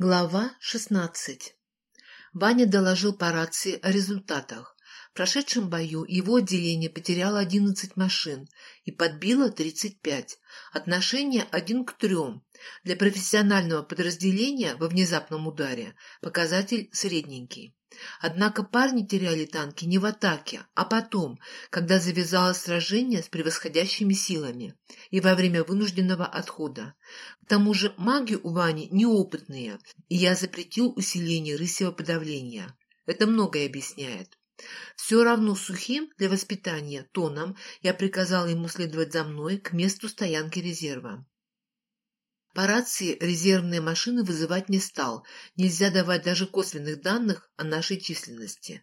Глава 16 Ваня доложил по рации о результатах. Прошедшем бою его отделение потеряло 11 машин и подбило 35. Отношение 1 к 3. Для профессионального подразделения во внезапном ударе показатель средненький. Однако парни теряли танки не в атаке, а потом, когда завязалось сражение с превосходящими силами и во время вынужденного отхода. К тому же маги у Вани неопытные, и я запретил усиление рысьего подавления. Это многое объясняет. Все равно сухим для воспитания тоном я приказал ему следовать за мной к месту стоянки резерва. По рации резервные машины вызывать не стал, нельзя давать даже косвенных данных о нашей численности.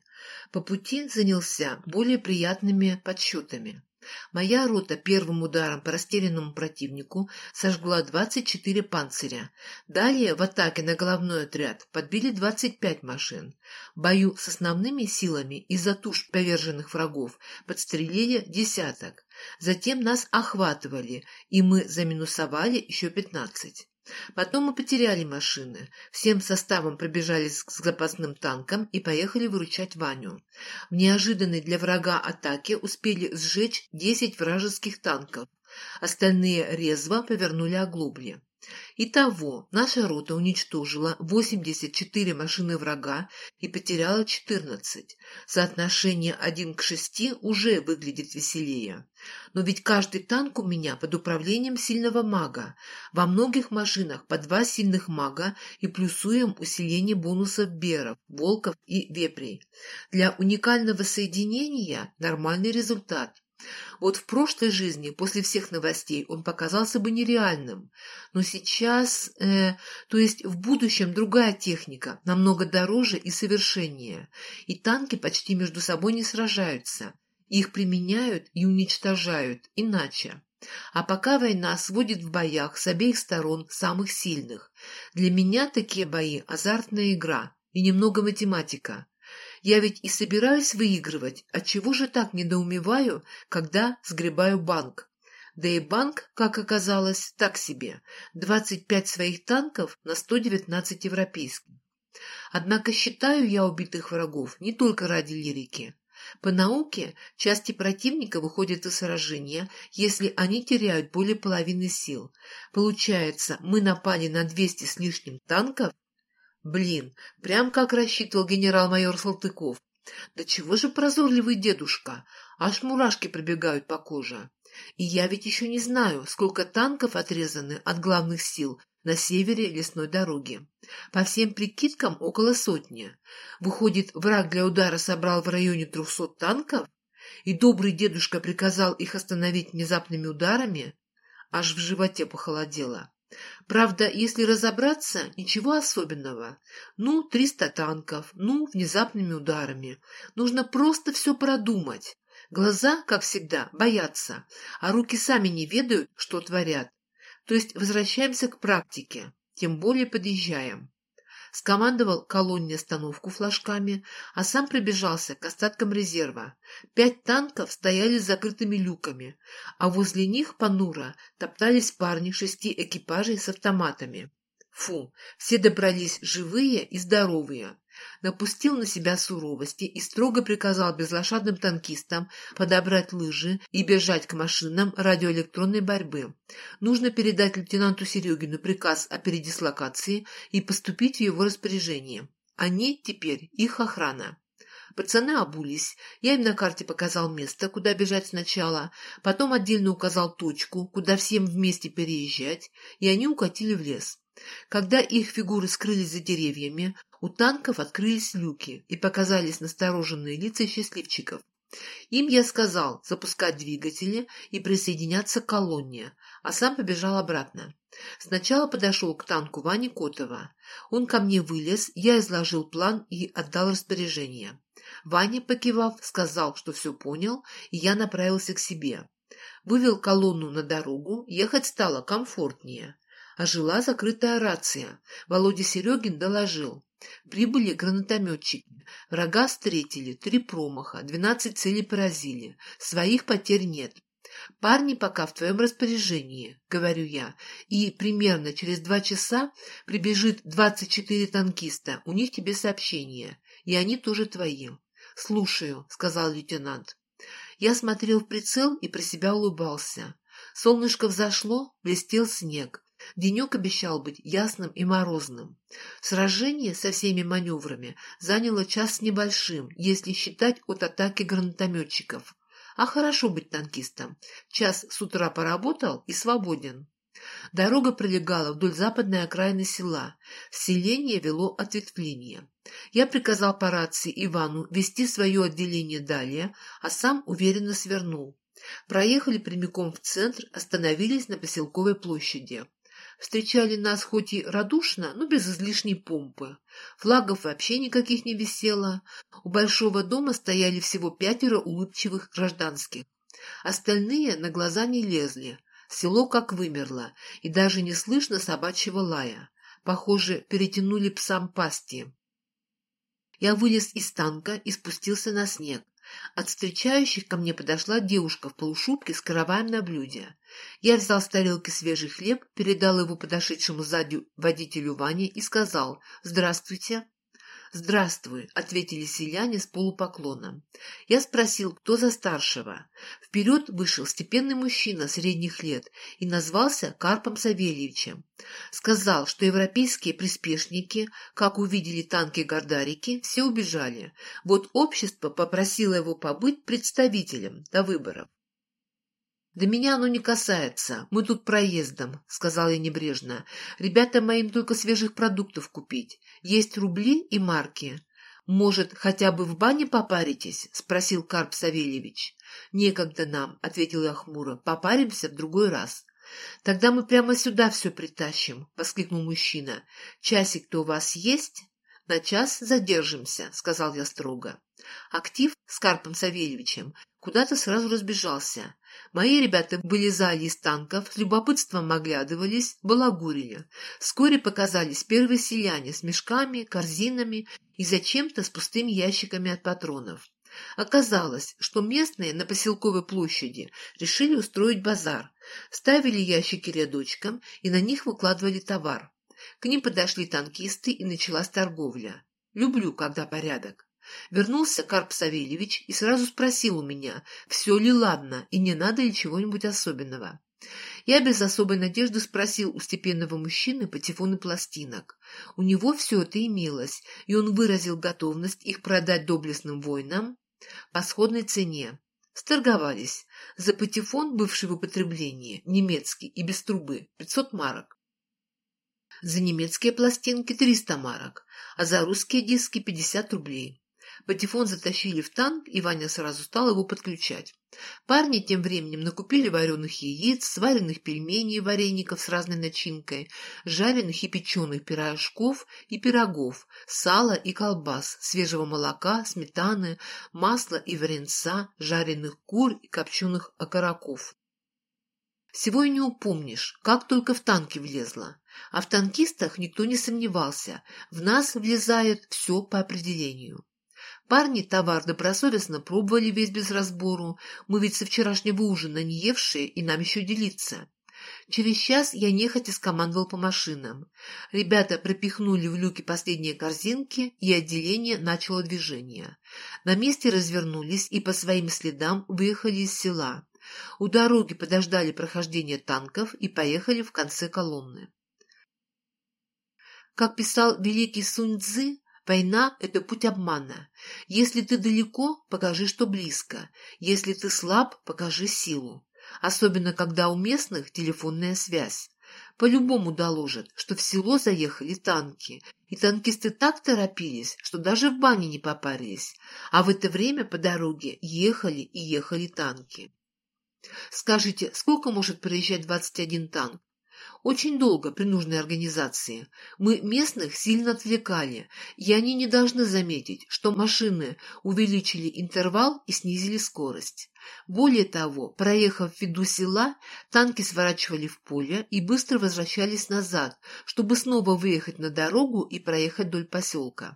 По пути занялся более приятными подсчетами. Моя рота первым ударом по растерянному противнику сожгла 24 панциря. Далее в атаке на головной отряд подбили 25 машин. В бою с основными силами из-за туш поверженных врагов подстрелили десяток. Затем нас охватывали, и мы заминусовали еще 15. Потом мы потеряли машины, всем составом пробежались к запасным танкам и поехали выручать Ваню. В неожиданной для врага атаке успели сжечь 10 вражеских танков, остальные резво повернули оглобли. Итого, наша рота уничтожила 84 машины врага и потеряла 14. Соотношение 1 к 6 уже выглядит веселее. Но ведь каждый танк у меня под управлением сильного мага. Во многих машинах по два сильных мага и плюсуем усиление бонусов беров, волков и вепрей. Для уникального соединения нормальный результат. Вот в прошлой жизни, после всех новостей, он показался бы нереальным. Но сейчас, э, то есть в будущем другая техника, намного дороже и совершеннее. И танки почти между собой не сражаются. Их применяют и уничтожают иначе. А пока война сводит в боях с обеих сторон самых сильных. Для меня такие бои – азартная игра и немного математика. Я ведь и собираюсь выигрывать, отчего же так недоумеваю, когда сгребаю банк? Да и банк, как оказалось, так себе. 25 своих танков на 119 европейских. Однако считаю я убитых врагов не только ради лирики. По науке части противника выходят из сражения, если они теряют более половины сил. Получается, мы напали на 200 с лишним танков, Блин, прям как рассчитывал генерал-майор Салтыков. Да чего же прозорливый дедушка, аж мурашки пробегают по коже. И я ведь еще не знаю, сколько танков отрезаны от главных сил на севере лесной дороги. По всем прикидкам около сотни. Выходит, враг для удара собрал в районе трехсот танков? И добрый дедушка приказал их остановить внезапными ударами? Аж в животе похолодело. Правда, если разобраться, ничего особенного. Ну, триста танков, ну, внезапными ударами. Нужно просто все продумать. Глаза, как всегда, боятся, а руки сами не ведают, что творят. То есть возвращаемся к практике, тем более подъезжаем скомандовал колонне остановку флажками, а сам прибежался к остаткам резерва. Пять танков стояли с закрытыми люками, а возле них понуро топтались парни шести экипажей с автоматами. Фу, все добрались живые и здоровые напустил на себя суровости и строго приказал безлошадным танкистам подобрать лыжи и бежать к машинам радиоэлектронной борьбы. Нужно передать лейтенанту Серегину приказ о передислокации и поступить в его распоряжение. Они теперь их охрана. Пацаны обулись. Я им на карте показал место, куда бежать сначала, потом отдельно указал точку, куда всем вместе переезжать, и они укатили в лес. Когда их фигуры скрылись за деревьями, у танков открылись люки и показались настороженные лица счастливчиков. Им я сказал запускать двигатели и присоединяться к колонне, а сам побежал обратно. Сначала подошел к танку Вани Котова. Он ко мне вылез, я изложил план и отдал распоряжение. Ваня, покивав, сказал, что все понял, и я направился к себе. Вывел колонну на дорогу, ехать стало комфортнее. Ожила закрытая рация. Володя Серегин доложил. Прибыли гранатометчики. Врага встретили, три промаха, двенадцать целей поразили. Своих потерь нет. «Парни пока в твоем распоряжении», — говорю я, «и примерно через два часа прибежит двадцать четыре танкиста, у них тебе сообщение, и они тоже твои». «Слушаю», — сказал лейтенант. Я смотрел в прицел и про себя улыбался. Солнышко взошло, блестел снег. Денек обещал быть ясным и морозным. Сражение со всеми маневрами заняло час с небольшим, если считать от атаки гранатометчиков. А хорошо быть танкистом. Час с утра поработал и свободен. Дорога пролегала вдоль западной окраины села. Селение вело ответвление. Я приказал по рации Ивану вести свое отделение далее, а сам уверенно свернул. Проехали прямиком в центр, остановились на поселковой площади. Встречали нас хоть и радушно, но без излишней помпы. Флагов вообще никаких не висело. У большого дома стояли всего пятеро улыбчивых гражданских. Остальные на глаза не лезли. Село как вымерло, и даже не слышно собачьего лая. Похоже, перетянули псам пасти. Я вылез из танка и спустился на снег. От встречающих ко мне подошла девушка в полушубке с караваем на блюде. Я взял с тарелки свежий хлеб, передал его подошедшему сзади водителю Ване и сказал «Здравствуйте». «Здравствуй», — ответили селяне с полупоклоном. Я спросил, кто за старшего. Вперед вышел степенный мужчина средних лет и назвался Карпом Савельевичем. Сказал, что европейские приспешники, как увидели танки Гордарики, все убежали. Вот общество попросило его побыть представителем до выборов. «Да меня оно не касается. Мы тут проездом», — сказал я небрежно. «Ребята моим только свежих продуктов купить. Есть рубли и марки». «Может, хотя бы в бане попаритесь?» — спросил Карп Савельевич. «Некогда нам», — ответил я хмуро. «Попаримся в другой раз». «Тогда мы прямо сюда все притащим», — воскликнул мужчина. «Часик-то у вас есть?» «На час задержимся», — сказал я строго. Актив с Карпом Савельевичем куда-то сразу разбежался. Мои ребята вылезали из танков, с любопытством оглядывались, балагурили. Вскоре показались первые селяне с мешками, корзинами и зачем-то с пустыми ящиками от патронов. Оказалось, что местные на поселковой площади решили устроить базар. Ставили ящики рядочком и на них выкладывали товар. К ним подошли танкисты и началась торговля. Люблю, когда порядок. Вернулся Карп Савельевич и сразу спросил у меня, все ли ладно и не надо ли чего-нибудь особенного. Я без особой надежды спросил у степенного мужчины патефоны пластинок. У него все это имелось, и он выразил готовность их продать доблестным воинам по сходной цене. Сторговались. За патефон, бывший в употреблении, немецкий и без трубы, 500 марок. За немецкие пластинки 300 марок, а за русские диски 50 рублей. Патефон затащили в танк, и Ваня сразу стал его подключать. Парни тем временем накупили вареных яиц, сваренных пельменей и вареников с разной начинкой, жареных и печеных пирожков и пирогов, сала и колбас, свежего молока, сметаны, масла и варенца, жареных кур и копченых окороков. Всего и не упомнишь, как только в танки влезла. А в танкистах никто не сомневался, в нас влезает все по определению. Парни товар добросовестно пробовали весь без разбору. Мы ведь со вчерашнего ужина не евшие, и нам еще делиться. Через час я нехотя скомандовал по машинам. Ребята пропихнули в люки последние корзинки, и отделение начало движение. На месте развернулись и по своим следам выехали из села. У дороги подождали прохождения танков и поехали в конце колонны. Как писал великий Сунь Цзы, Война — это путь обмана. Если ты далеко, покажи, что близко. Если ты слаб, покажи силу. Особенно, когда у местных телефонная связь. По-любому доложат, что в село заехали танки, и танкисты так торопились, что даже в бане не попарились, а в это время по дороге ехали и ехали танки. Скажите, сколько может проезжать 21 танк? Очень долго при нужной организации. Мы местных сильно отвлекали, и они не должны заметить, что машины увеличили интервал и снизили скорость. Более того, проехав в виду села, танки сворачивали в поле и быстро возвращались назад, чтобы снова выехать на дорогу и проехать вдоль поселка.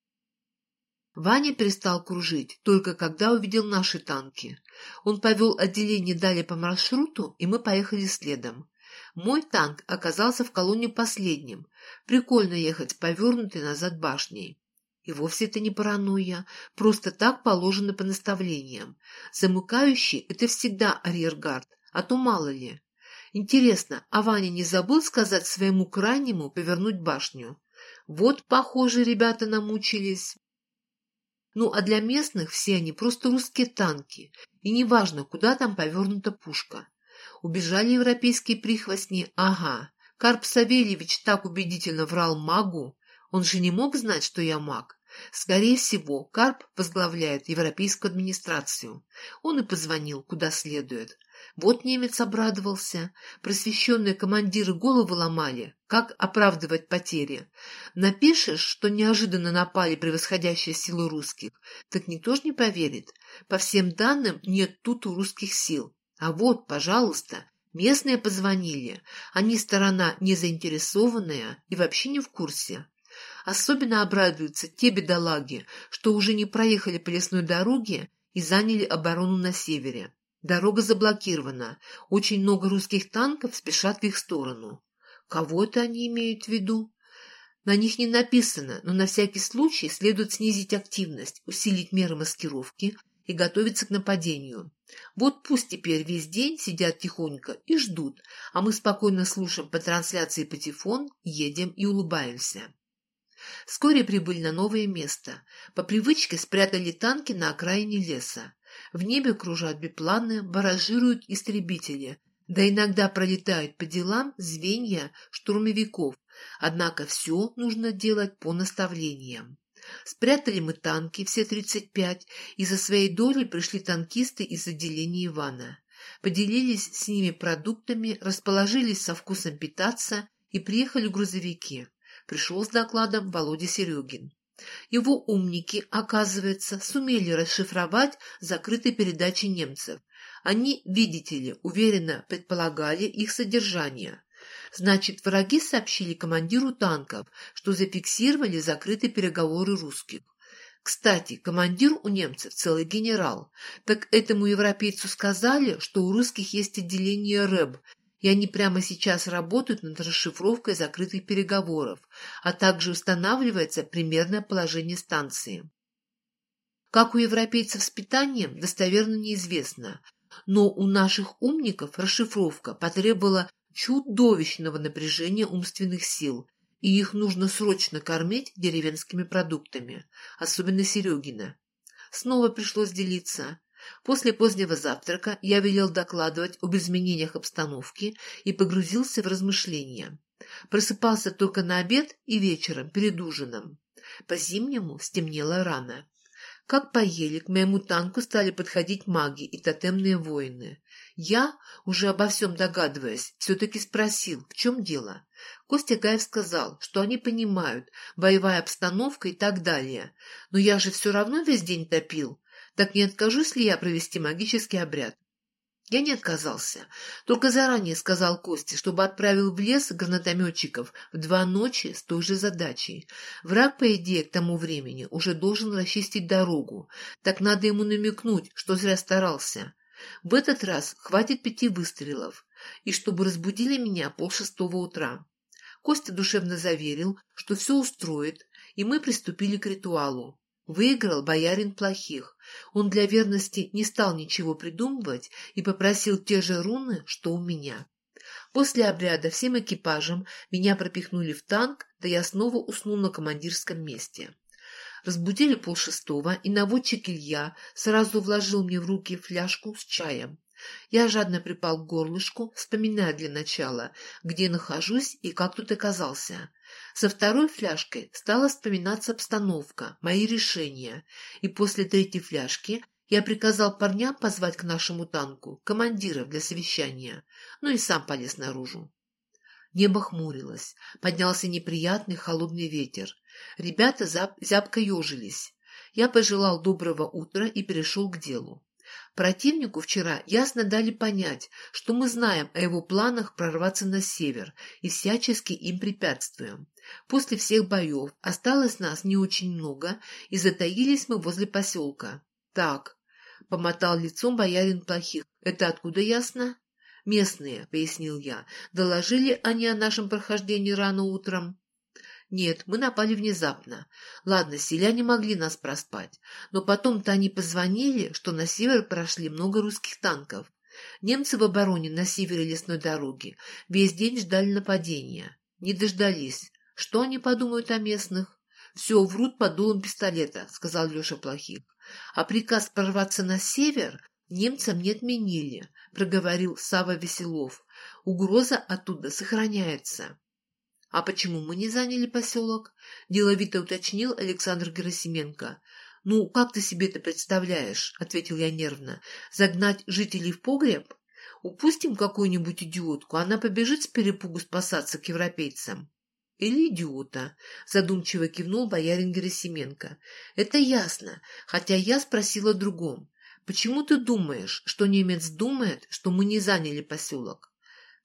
Ваня перестал кружить, только когда увидел наши танки. Он повел отделение далее по маршруту, и мы поехали следом. Мой танк оказался в колонне последним. Прикольно ехать повернутой назад башней. И вовсе это не паранойя, просто так положено по наставлениям. Замыкающий — это всегда арьергард, а то мало ли. Интересно, а Ваня не забыл сказать своему крайнему повернуть башню? Вот, похоже, ребята намучились. Ну, а для местных все они просто русские танки, и неважно, куда там повернута пушка. Убежали европейские прихвостни, ага. Карп Савельевич так убедительно врал магу. Он же не мог знать, что я маг. Скорее всего, Карп возглавляет европейскую администрацию. Он и позвонил, куда следует. Вот немец обрадовался. Просвещенные командиры головы ломали. Как оправдывать потери? Напишешь, что неожиданно напали превосходящие силы русских, так никто ж не поверит. По всем данным, нет тут у русских сил. А вот, пожалуйста, местные позвонили. Они сторона незаинтересованная и вообще не в курсе. Особенно обрадуются те бедолаги, что уже не проехали по лесной дороге и заняли оборону на севере. Дорога заблокирована. Очень много русских танков спешат в их сторону. Кого это они имеют в виду? На них не написано, но на всякий случай следует снизить активность, усилить меры маскировки и готовиться к нападению. Вот пусть теперь весь день сидят тихонько и ждут, а мы спокойно слушаем по трансляции патефон, едем и улыбаемся. Вскоре прибыли на новое место. По привычке спрятали танки на окраине леса. В небе кружат бипланы, баражируют истребители, да иногда пролетают по делам звенья штурмовиков, однако все нужно делать по наставлениям. Спрятали мы танки, все 35, и за своей долей пришли танкисты из отделения Ивана. Поделились с ними продуктами, расположились со вкусом питаться и приехали грузовики. Пришел с докладом Володя Серегин. Его умники, оказывается, сумели расшифровать закрытые передачи немцев. Они, видите ли, уверенно предполагали их содержание. Значит, враги сообщили командиру танков, что зафиксировали закрытые переговоры русских. Кстати, командир у немцев целый генерал. Так этому европейцу сказали, что у русских есть отделение РЭБ, и они прямо сейчас работают над расшифровкой закрытых переговоров, а также устанавливается примерное положение станции. Как у европейцев с питанием, достоверно неизвестно, но у наших умников расшифровка потребовала чудовищного напряжения умственных сил, и их нужно срочно кормить деревенскими продуктами, особенно Серегина. Снова пришлось делиться. После позднего завтрака я велел докладывать об изменениях обстановки и погрузился в размышления. Просыпался только на обед и вечером, перед ужином. По-зимнему стемнело рано. Как поели, к моему танку стали подходить маги и тотемные воины. Я, уже обо всем догадываясь, все-таки спросил, в чем дело. Костя Гаев сказал, что они понимают, боевая обстановка и так далее. Но я же все равно весь день топил. Так не откажусь ли я провести магический обряд? Я не отказался, только заранее сказал Косте, чтобы отправил в лес гранатометчиков в два ночи с той же задачей. Враг, по идее, к тому времени уже должен расчистить дорогу, так надо ему намекнуть, что зря старался. В этот раз хватит пяти выстрелов, и чтобы разбудили меня полшестого утра. Костя душевно заверил, что все устроит, и мы приступили к ритуалу. Выиграл боярин плохих. Он для верности не стал ничего придумывать и попросил те же руны, что у меня. После обряда всем экипажем меня пропихнули в танк, да я снова уснул на командирском месте. Разбудили полшестого, и наводчик Илья сразу вложил мне в руки фляжку с чаем. Я жадно припал к горлышку, вспоминая для начала, где нахожусь и как тут оказался. Со второй фляжкой стала вспоминаться обстановка, мои решения, и после третьей фляжки я приказал парням позвать к нашему танку командира для совещания, ну и сам полез наружу. Небо хмурилось, поднялся неприятный холодный ветер. Ребята зябко ежились. Я пожелал доброго утра и перешел к делу. Противнику вчера ясно дали понять, что мы знаем о его планах прорваться на север и всячески им препятствуем. После всех боев осталось нас не очень много, и затаились мы возле поселка. Так, — помотал лицом боярин плохих. Это откуда ясно? Местные, — пояснил я. Доложили они о нашем прохождении рано утром? Нет, мы напали внезапно. Ладно, селяне могли нас проспать, но потом-то они позвонили, что на север прошли много русских танков. Немцы в обороне на севере лесной дороги весь день ждали нападения. Не дождались. Что они подумают о местных? Все, врут под дулом пистолета, сказал Леша Плохих. А приказ прорваться на север немцам не отменили, проговорил Сава Веселов. Угроза оттуда сохраняется. «А почему мы не заняли поселок?» – деловито уточнил Александр Герасименко. «Ну, как ты себе это представляешь?» – ответил я нервно. «Загнать жителей в погреб? Упустим какую-нибудь идиотку, она побежит с перепугу спасаться к европейцам». «Или идиота», — задумчиво кивнул боярин Герасименко. «Это ясно, хотя я спросила о другом. Почему ты думаешь, что немец думает, что мы не заняли поселок?»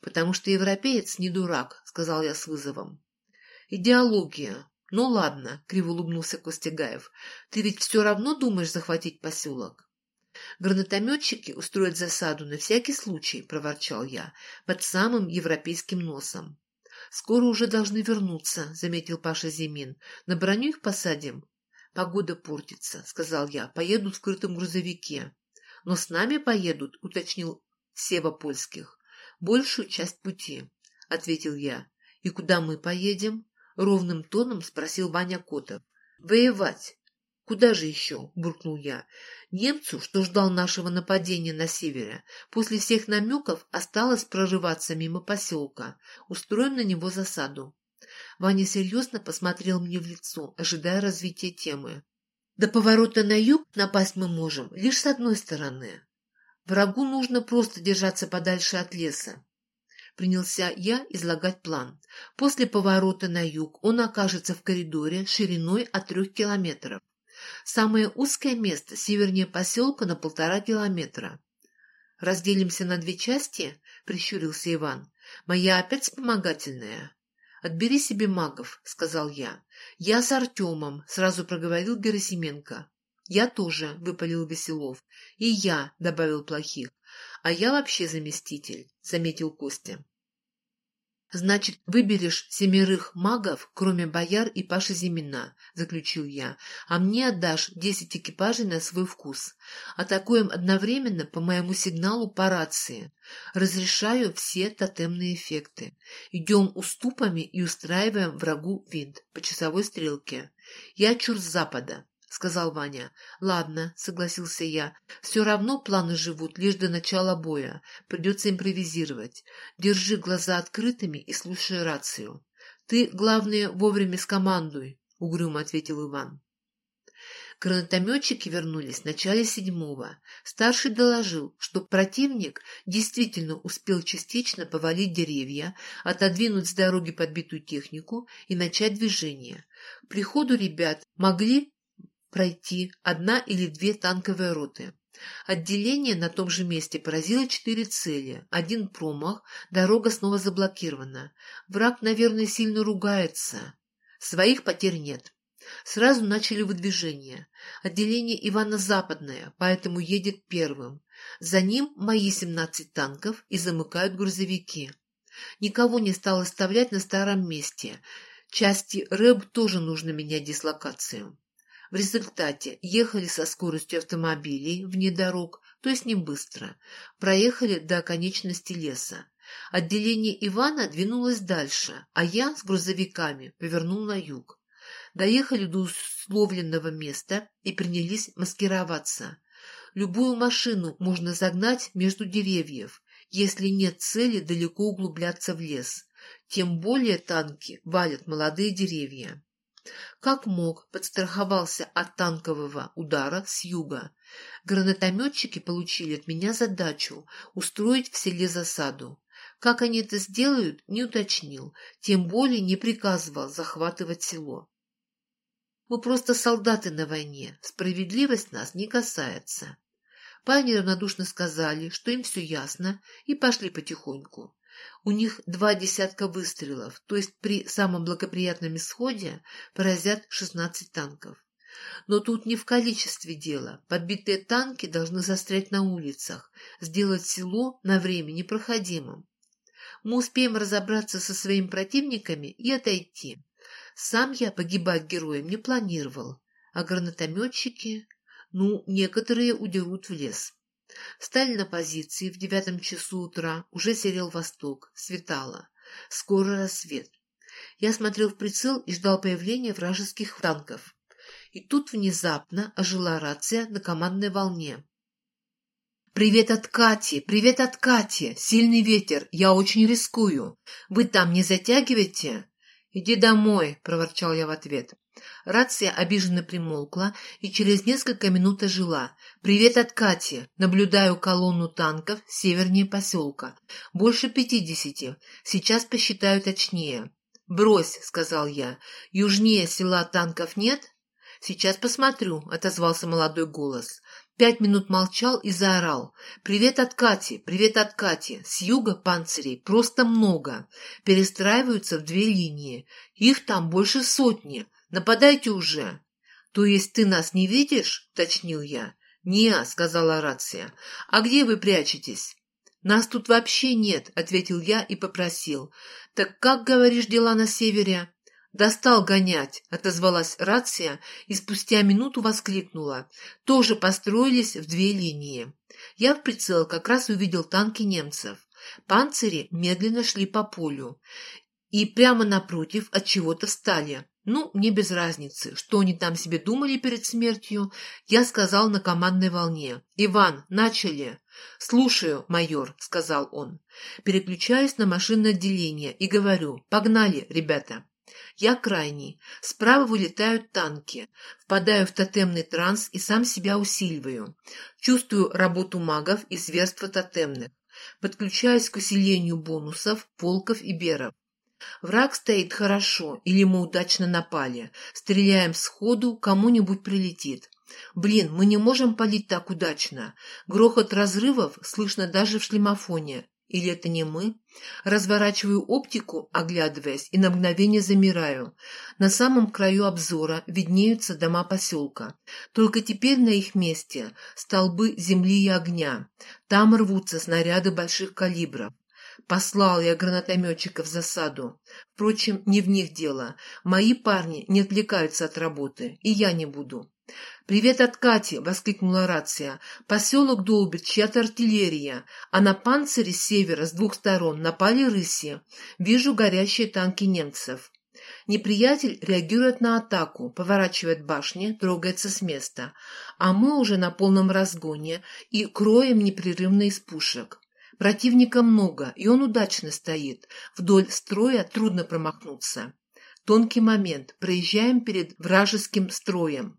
«Потому что европеец не дурак», — сказал я с вызовом. «Идеология. Ну ладно», — криво улыбнулся Костягаев. «Ты ведь все равно думаешь захватить поселок?» «Гранатометчики устроят засаду на всякий случай», — проворчал я, под самым европейским носом. «Скоро уже должны вернуться», — заметил Паша Зимин. «На броню их посадим?» «Погода портится», — сказал я. «Поедут в крытом грузовике». «Но с нами поедут», — уточнил Сева Польских. «Большую часть пути», — ответил я. «И куда мы поедем?» — ровным тоном спросил Ваня Котов. «Воевать». «Куда же еще?» — буркнул я. «Немцу, что ждал нашего нападения на севере, после всех намеков осталось прорываться мимо поселка. Устроим на него засаду». Ваня серьезно посмотрел мне в лицо, ожидая развития темы. «До поворота на юг напасть мы можем лишь с одной стороны. Врагу нужно просто держаться подальше от леса. Принялся я излагать план. После поворота на юг он окажется в коридоре шириной от трех километров. Самое узкое место севернее поселка на полтора километра. «Разделимся на две части?» — прищурился Иван. «Моя опять вспомогательная». «Отбери себе магов», — сказал я. «Я с Артемом», — сразу проговорил Герасименко. «Я тоже», — выпалил Веселов. «И я», — добавил Плохих. «А я вообще заместитель», — заметил Костя. «Значит, выберешь семерых магов, кроме бояр и Паши Зимина», — заключил я, «а мне отдашь десять экипажей на свой вкус. Атакуем одновременно по моему сигналу по рации. Разрешаю все тотемные эффекты. Идем уступами и устраиваем врагу винт по часовой стрелке. Я чур с запада сказал Ваня. «Ладно», — согласился я. «Все равно планы живут лишь до начала боя. Придется импровизировать. Держи глаза открытыми и слушай рацию. Ты, главное, вовремя скомандуй», — угрюмо ответил Иван. Гранатометчики вернулись в начале седьмого. Старший доложил, что противник действительно успел частично повалить деревья, отодвинуть с дороги подбитую технику и начать движение. К приходу ребят могли пройти одна или две танковые роты. Отделение на том же месте поразило четыре цели. Один промах, дорога снова заблокирована. Враг, наверное, сильно ругается. Своих потерь нет. Сразу начали выдвижение. Отделение Ивана Западное, поэтому едет первым. За ним мои 17 танков и замыкают грузовики. Никого не стал оставлять на старом месте. Части РЭБ тоже нужно менять дислокацию. В результате ехали со скоростью автомобилей вне дорог, то есть не быстро. Проехали до оконечности леса. Отделение Ивана двинулось дальше, а я с грузовиками повернул на юг. Доехали до условленного места и принялись маскироваться. Любую машину можно загнать между деревьев, если нет цели далеко углубляться в лес. Тем более танки валят молодые деревья. Как мог, подстраховался от танкового удара с юга. Гранатометчики получили от меня задачу устроить в селе засаду. Как они это сделают, не уточнил, тем более не приказывал захватывать село. Мы просто солдаты на войне, справедливость нас не касается. Парни равнодушно сказали, что им все ясно, и пошли потихоньку. У них два десятка выстрелов, то есть при самом благоприятном исходе поразят 16 танков. Но тут не в количестве дело. Подбитые танки должны застрять на улицах, сделать село на время непроходимым. Мы успеем разобраться со своими противниками и отойти. Сам я погибать героем не планировал, а гранатометчики, ну, некоторые удерут в лес. Стали на позиции в девятом часу утра, уже серел восток, светало. Скоро рассвет. Я смотрел в прицел и ждал появления вражеских танков. И тут внезапно ожила рация на командной волне. «Привет от Кати! Привет от Кати! Сильный ветер! Я очень рискую! Вы там не затягиваете?» «Иди домой!» — проворчал я в ответ. Рация обиженно примолкла и через несколько минут ожила. «Привет от Кати! Наблюдаю колонну танков севернее поселка. Больше пятидесяти. Сейчас посчитаю точнее». «Брось!» — сказал я. «Южнее села танков нет?» «Сейчас посмотрю», — отозвался молодой голос. Пять минут молчал и заорал. «Привет от Кати! Привет от Кати! С юга панцирей просто много. Перестраиваются в две линии. Их там больше сотни. Нападайте уже!» «То есть ты нас не видишь?» — уточнил я. «Не», — сказала рация. «А где вы прячетесь?» «Нас тут вообще нет», — ответил я и попросил. «Так как, говоришь, дела на севере?» «Достал гонять», — отозвалась рация и спустя минуту воскликнула. «Тоже построились в две линии». Я в прицел как раз увидел танки немцев. Панцири медленно шли по полю и прямо напротив от чего-то встали. Ну, мне без разницы, что они там себе думали перед смертью. Я сказал на командной волне. «Иван, начали!» «Слушаю, майор», — сказал он. Переключаюсь на машинное отделение и говорю. «Погнали, ребята!» Я крайний. Справа вылетают танки. Впадаю в тотемный транс и сам себя усиливаю. Чувствую работу магов и зверство тотемных. Подключаюсь к усилению бонусов, волков и беров. Враг стоит хорошо, или мы удачно напали. Стреляем сходу, кому-нибудь прилетит. Блин, мы не можем палить так удачно. Грохот разрывов слышно даже в шлемофоне. Или это не мы? Разворачиваю оптику, оглядываясь, и на мгновение замираю. На самом краю обзора виднеются дома поселка. Только теперь на их месте столбы земли и огня. Там рвутся снаряды больших калибров. Послал я гранатометчиков в засаду. Впрочем, не в них дело. Мои парни не отвлекаются от работы, и я не буду. «Привет от Кати!» — воскликнула рация. «Поселок долбит чья-то артиллерия, а на панцире с севера с двух сторон напали рыси. Вижу горящие танки немцев». Неприятель реагирует на атаку, поворачивает башни, трогается с места. А мы уже на полном разгоне и кроем непрерывно из пушек. Противника много, и он удачно стоит. Вдоль строя трудно промахнуться. Тонкий момент. Проезжаем перед вражеским строем.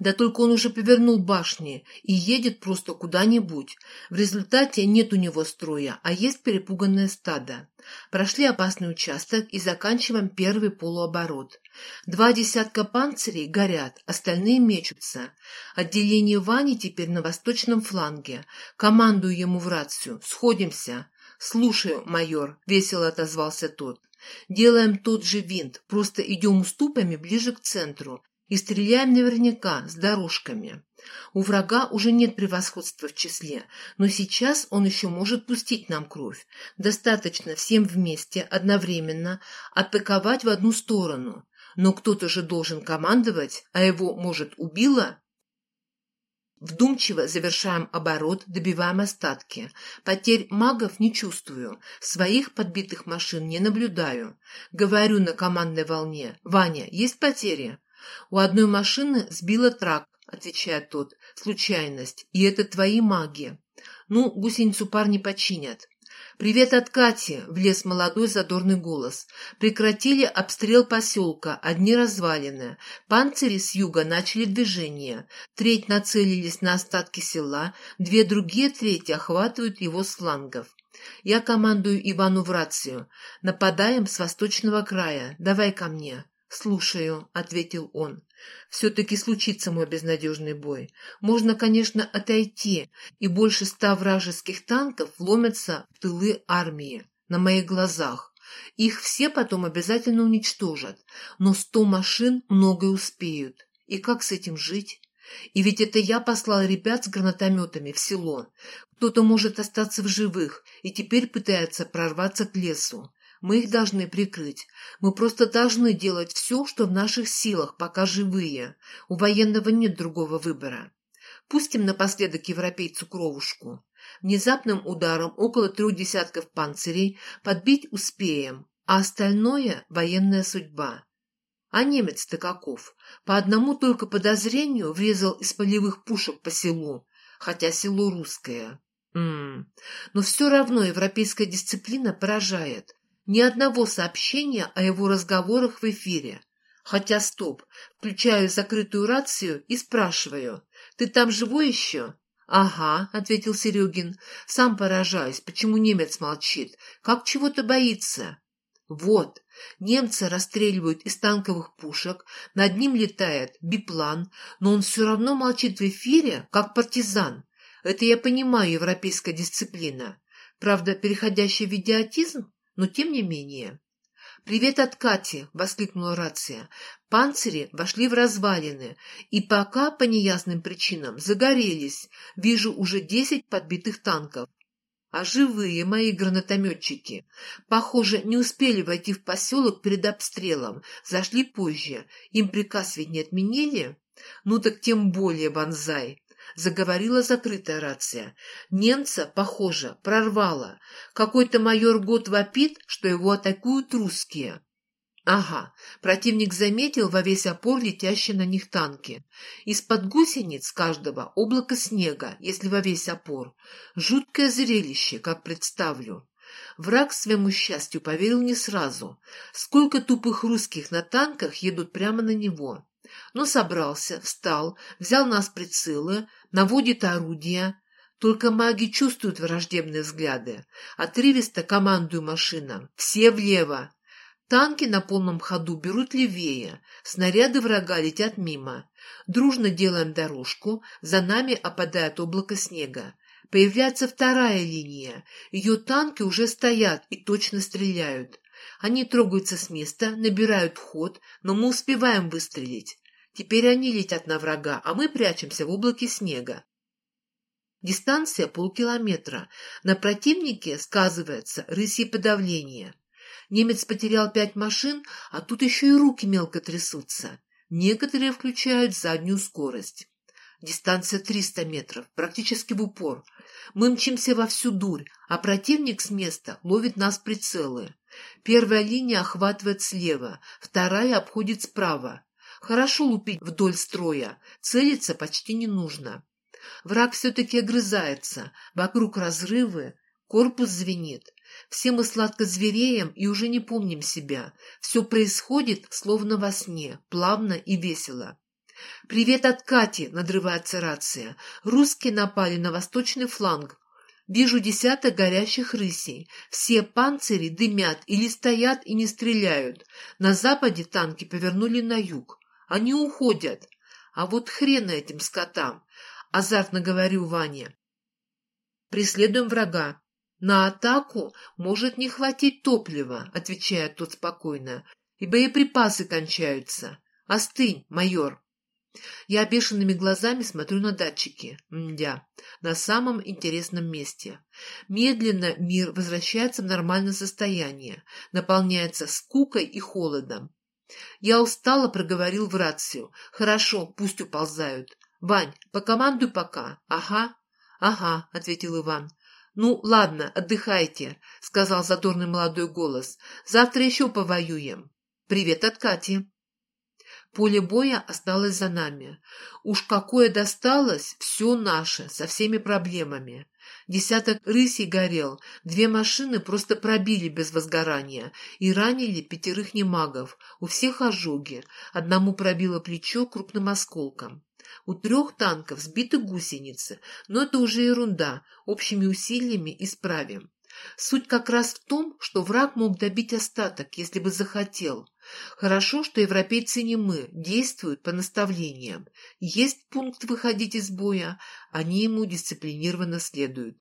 Да только он уже повернул башни и едет просто куда-нибудь. В результате нет у него строя, а есть перепуганное стадо. Прошли опасный участок и заканчиваем первый полуоборот. Два десятка панцирей горят, остальные мечутся. Отделение Вани теперь на восточном фланге. Командую ему в рацию. Сходимся. «Слушаю, майор», — весело отозвался тот. «Делаем тот же винт, просто идем уступами ближе к центру и стреляем наверняка с дорожками. У врага уже нет превосходства в числе, но сейчас он еще может пустить нам кровь. Достаточно всем вместе, одновременно, атаковать в одну сторону. Но кто-то же должен командовать, а его, может, убило? Вдумчиво завершаем оборот, добиваем остатки. Потерь магов не чувствую, своих подбитых машин не наблюдаю. Говорю на командной волне. «Ваня, есть потери?» «У одной машины сбила трак», — отвечает тот. «Случайность. И это твои маги. Ну, гусеницу парни починят». «Привет от Кати!» — влез молодой задорный голос. Прекратили обстрел поселка, одни развалины. Панцири с юга начали движение. Треть нацелились на остатки села, две другие трети охватывают его с флангов. Я командую Ивану в рацию. Нападаем с восточного края. Давай ко мне. «Слушаю», — ответил он. «Все-таки случится мой безнадежный бой. Можно, конечно, отойти, и больше ста вражеских танков вломятся в тылы армии на моих глазах. Их все потом обязательно уничтожат, но сто машин многое успеют. И как с этим жить? И ведь это я послал ребят с гранатометами в село. Кто-то может остаться в живых и теперь пытается прорваться к лесу. Мы их должны прикрыть. Мы просто должны делать все, что в наших силах, пока живые. У военного нет другого выбора. Пустим напоследок европейцу кровушку. Внезапным ударом около трех десятков панцирей подбить успеем, а остальное – военная судьба. А немец-то каков? По одному только подозрению врезал из полевых пушек по селу, хотя село русское. М -м. Но все равно европейская дисциплина поражает. Ни одного сообщения о его разговорах в эфире. Хотя стоп, включаю закрытую рацию и спрашиваю, «Ты там живой еще?» «Ага», — ответил Серегин, сам поражаясь, почему немец молчит, как чего-то боится. «Вот, немцы расстреливают из танковых пушек, над ним летает биплан, но он все равно молчит в эфире, как партизан. Это я понимаю, европейская дисциплина. Правда, переходящий в идиотизм? Но тем не менее. «Привет от Кати!» — воскликнула рация. Панцири вошли в развалины, и пока по неясным причинам загорелись. Вижу уже десять подбитых танков. А живые мои гранатометчики, похоже, не успели войти в поселок перед обстрелом, зашли позже. Им приказ ведь не отменили? Ну так тем более, Банзай заговорила закрытая рация. Немца, похоже, прорвало. Какой-то майор год вопит, что его атакуют русские. Ага, противник заметил во весь опор летящие на них танки. Из-под гусениц каждого облако снега, если во весь опор. Жуткое зрелище, как представлю. Враг своему счастью поверил не сразу. Сколько тупых русских на танках едут прямо на него. Но собрался, встал, взял нас прицелы, наводит орудия. Только маги чувствуют враждебные взгляды. Отрывисто командую машинам. Все влево. Танки на полном ходу берут левее, снаряды врага летят мимо. Дружно делаем дорожку, за нами опадает облако снега. Появляется вторая линия. Ее танки уже стоят и точно стреляют. Они трогаются с места, набирают ход, но мы успеваем выстрелить. Теперь они летят на врага, а мы прячемся в облаке снега. Дистанция полкилометра. На противнике сказывается рысье подавление. Немец потерял пять машин, а тут еще и руки мелко трясутся. Некоторые включают заднюю скорость. Дистанция 300 метров, практически в упор. Мы мчимся во всю дурь, а противник с места ловит нас прицелы. Первая линия охватывает слева, вторая обходит справа. Хорошо лупить вдоль строя, целиться почти не нужно. Враг все-таки огрызается, вокруг разрывы, корпус звенит. Все мы сладко звереем и уже не помним себя. Все происходит, словно во сне, плавно и весело. «Привет от Кати!» — надрывается рация. «Русские напали на восточный фланг. Вижу десяток горящих рысей. Все панцири дымят или стоят и не стреляют. На западе танки повернули на юг. Они уходят. А вот хрен этим скотам, азартно говорю Ване. Преследуем врага. На атаку может не хватить топлива, отвечает тот спокойно, и боеприпасы кончаются. Остынь, майор. Я бешеными глазами смотрю на датчики. Мдя, на самом интересном месте. Медленно мир возвращается в нормальное состояние, наполняется скукой и холодом. Я устало проговорил в рацию. «Хорошо, пусть уползают. Вань, по команду пока. Ага». «Ага», — ответил Иван. «Ну, ладно, отдыхайте», — сказал задорный молодой голос. «Завтра еще повоюем. Привет от Кати». Поле боя осталось за нами. Уж какое досталось, все наше, со всеми проблемами. Десяток рысей горел, две машины просто пробили без возгорания и ранили пятерых немагов, у всех ожоги, одному пробило плечо крупным осколком. У трех танков сбиты гусеницы, но это уже ерунда, общими усилиями исправим. Суть как раз в том, что враг мог добить остаток, если бы захотел. Хорошо, что европейцы не мы, действуют по наставлениям. Есть пункт выходить из боя, они ему дисциплинированно следуют.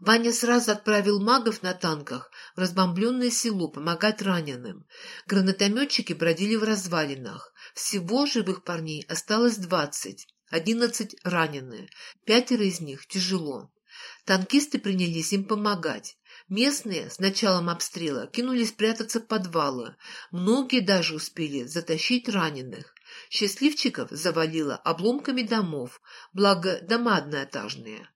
Ваня сразу отправил магов на танках в разбомбленное село помогать раненым. Гранатометчики бродили в развалинах. Всего живых парней осталось двадцать, одиннадцать раненые, пятеро из них тяжело. Танкисты принялись им помогать. Местные с началом обстрела кинулись прятаться в подвалы. Многие даже успели затащить раненых. Счастливчиков завалило обломками домов, благо дома одноэтажные.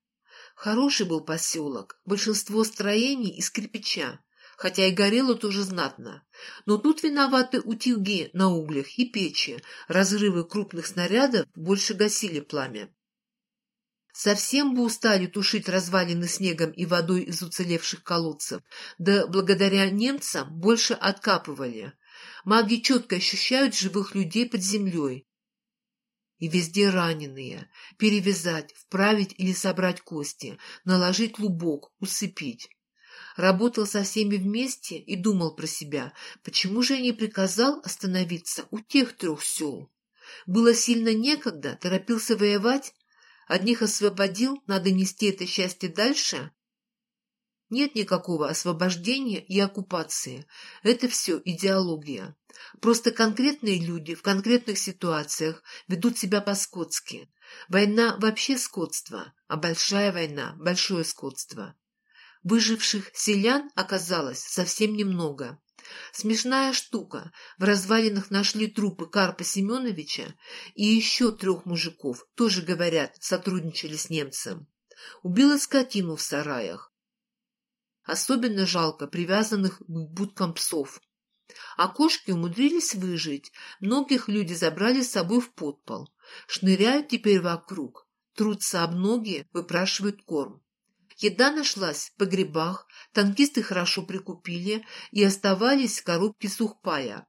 Хороший был поселок, большинство строений из кирпича, хотя и горело тоже знатно. Но тут виноваты утюги на углях и печи, разрывы крупных снарядов больше гасили пламя. Совсем бы устали тушить развалины снегом и водой из уцелевших колодцев, да благодаря немцам больше откапывали. Маги четко ощущают живых людей под землей, и везде раненые. Перевязать, вправить или собрать кости, наложить лубок, усыпить. Работал со всеми вместе и думал про себя, почему же я не приказал остановиться у тех трех сел. Было сильно некогда, торопился воевать, одних освободил, надо нести это счастье дальше. Нет никакого освобождения и оккупации. Это все идеология. Просто конкретные люди в конкретных ситуациях ведут себя по-скотски. Война вообще скотство, а большая война – большое скотство. Выживших селян оказалось совсем немного. Смешная штука. В развалинах нашли трупы Карпа Семеновича и еще трех мужиков, тоже, говорят, сотрудничали с немцем. Убила скотину в сараях. Особенно жалко привязанных к будкам псов. А умудрились выжить. Многих люди забрали с собой в подпол. Шныряют теперь вокруг. Трутся об ноги, выпрашивают корм. Еда нашлась в погребах, танкисты хорошо прикупили и оставались коробки сухпая.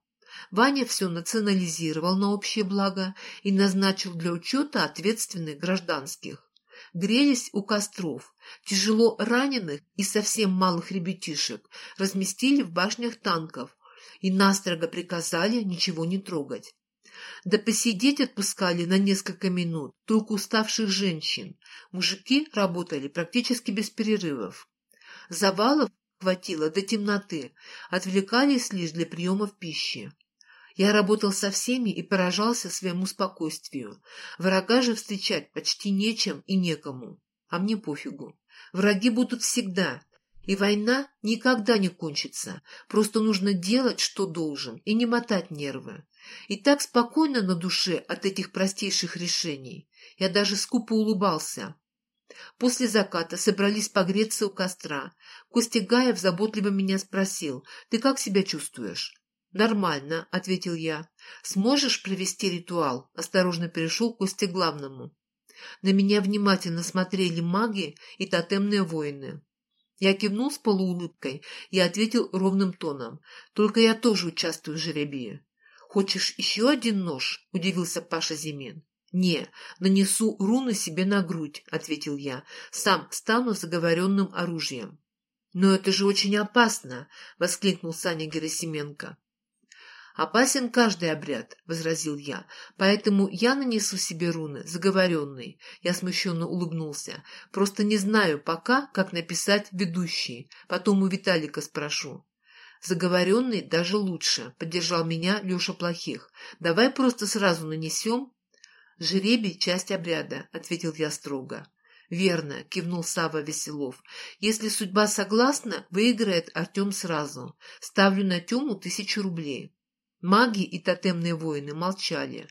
Ваня все национализировал на общее благо и назначил для учета ответственных гражданских грелись у костров. Тяжело раненых и совсем малых ребятишек разместили в башнях танков и настрого приказали ничего не трогать. Да посидеть отпускали на несколько минут только уставших женщин. Мужики работали практически без перерывов. Завалов хватило до темноты, отвлекались лишь для приемов пищи. Я работал со всеми и поражался своему спокойствию. Врага же встречать почти нечем и некому. А мне пофигу. Враги будут всегда. И война никогда не кончится. Просто нужно делать, что должен, и не мотать нервы. И так спокойно на душе от этих простейших решений. Я даже скупо улыбался. После заката собрались погреться у костра. Костя Гаев заботливо меня спросил, «Ты как себя чувствуешь?» «Нормально», — ответил я. «Сможешь провести ритуал?» — осторожно перешел Костя к главному. На меня внимательно смотрели маги и тотемные воины. Я кивнул с полуулыбкой и ответил ровным тоном. «Только я тоже участвую в жеребии». «Хочешь еще один нож?» — удивился Паша Зимин. «Не, нанесу руны себе на грудь», — ответил я. «Сам стану заговоренным оружием». «Но это же очень опасно!» — воскликнул Саня Герасименко. «Опасен каждый обряд», — возразил я, «поэтому я нанесу себе руны, заговоренные». Я смущенно улыбнулся. «Просто не знаю пока, как написать ведущий. Потом у Виталика спрошу». «Заговоренный даже лучше», — поддержал меня Леша Плохих. «Давай просто сразу нанесем». «Жребий — часть обряда», — ответил я строго. «Верно», — кивнул Сава Веселов. «Если судьба согласна, выиграет Артем сразу. Ставлю на Тему тысячу рублей». Маги и тотемные воины молчали.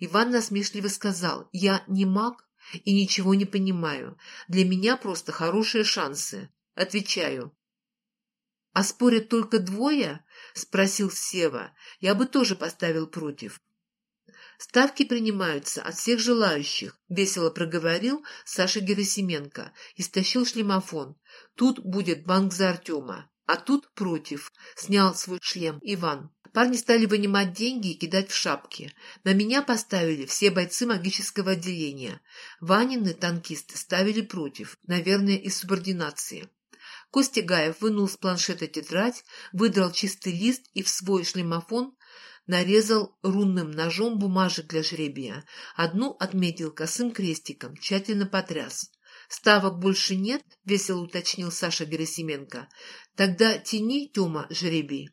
Иван насмешливо сказал, «Я не маг и ничего не понимаю. Для меня просто хорошие шансы». Отвечаю. «А спорят только двое?» — спросил Сева. «Я бы тоже поставил против». «Ставки принимаются от всех желающих», — весело проговорил Саша Герасименко и стащил шлемофон. «Тут будет банк за Артема, а тут против», — снял свой шлем Иван. Парни стали вынимать деньги и кидать в шапки. На меня поставили все бойцы магического отделения. Ванины танкисты ставили против, наверное, из субординации. Костя Гаев вынул с планшета тетрадь, выдрал чистый лист и в свой шлемофон нарезал рунным ножом бумажек для жребия. Одну отметил косым крестиком, тщательно потряс. «Ставок больше нет?» — весело уточнил Саша Герасименко. «Тогда тяни, Тёма, жребий».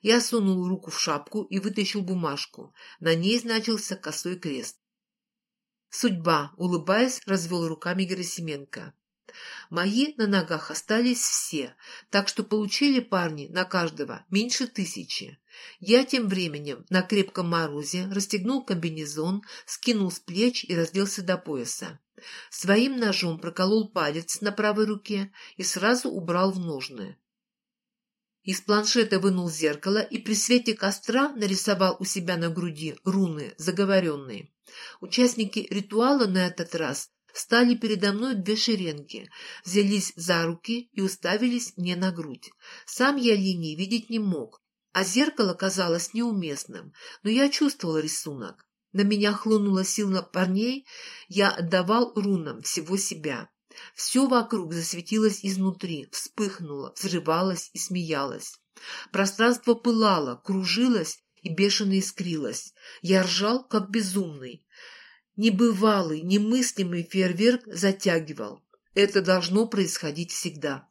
Я сунул руку в шапку и вытащил бумажку. На ней значился косой крест. «Судьба», — улыбаясь, развел руками Герасименко. Мои на ногах остались все, так что получили парни на каждого меньше тысячи. Я тем временем на крепком морозе расстегнул комбинезон, скинул с плеч и разделся до пояса. Своим ножом проколол палец на правой руке и сразу убрал в ножны. Из планшета вынул зеркало и при свете костра нарисовал у себя на груди руны, заговоренные. Участники ритуала на этот раз стали передо мной две шеренги, взялись за руки и уставились мне на грудь. Сам я линии видеть не мог, а зеркало казалось неуместным, но я чувствовал рисунок. На меня хлынула сила парней, я отдавал рунам всего себя. Все вокруг засветилось изнутри, вспыхнуло, взрывалось и смеялось. Пространство пылало, кружилось и бешено искрилось. Я ржал, как безумный. Небывалый, немыслимый фейерверк затягивал. Это должно происходить всегда.